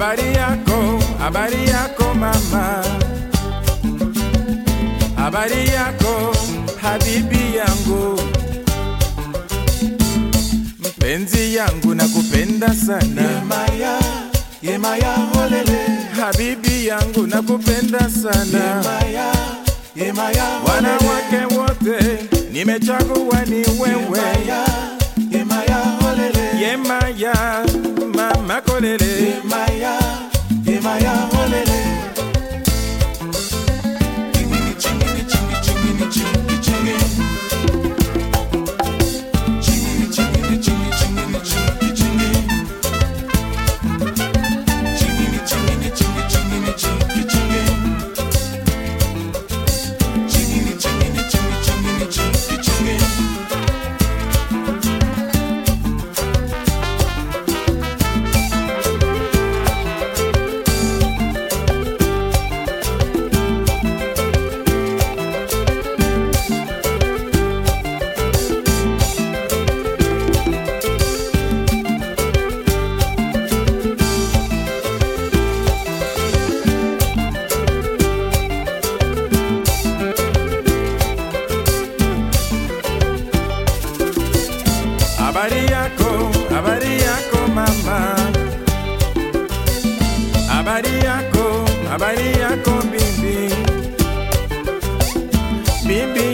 Habari yako, habari yako mama, habari yako habibi yangu, mpenzi yangu nakupenda sana, Yemaya, Yemaya, olele. habibi yangu nakupenda sana, Yemaya, Yemaya, wanawake wote nimechagua ni wewe, Yemaya, Yemaya, olele. Yemaya mama kolele, Yemaya, Yemaya,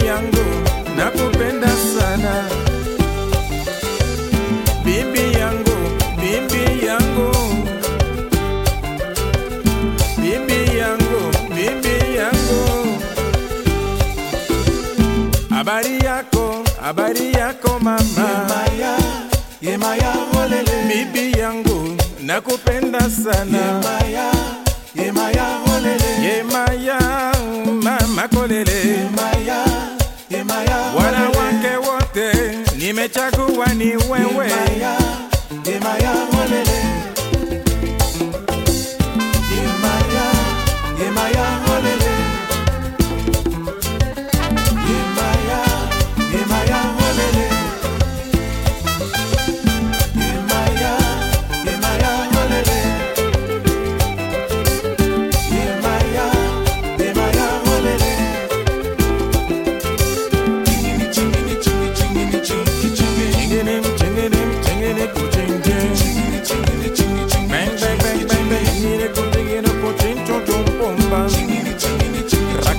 yango nakopenda sana. Bimbi yango bimbi yango. Bimbi yango bimbi yango. Abari yako abari yako mama. Yemaya, yemaya olele. Bibi yango nakopenda sana. Yemaya, yemaya olele. Yemaya mama kolele. yemaya. Nimechagua ni wewe Yemaya,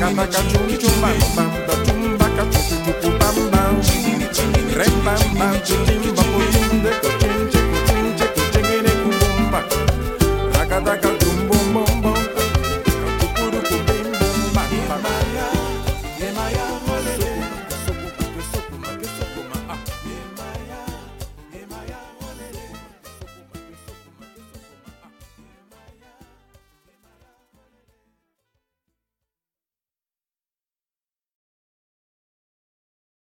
慢慢的冲冲慢慢的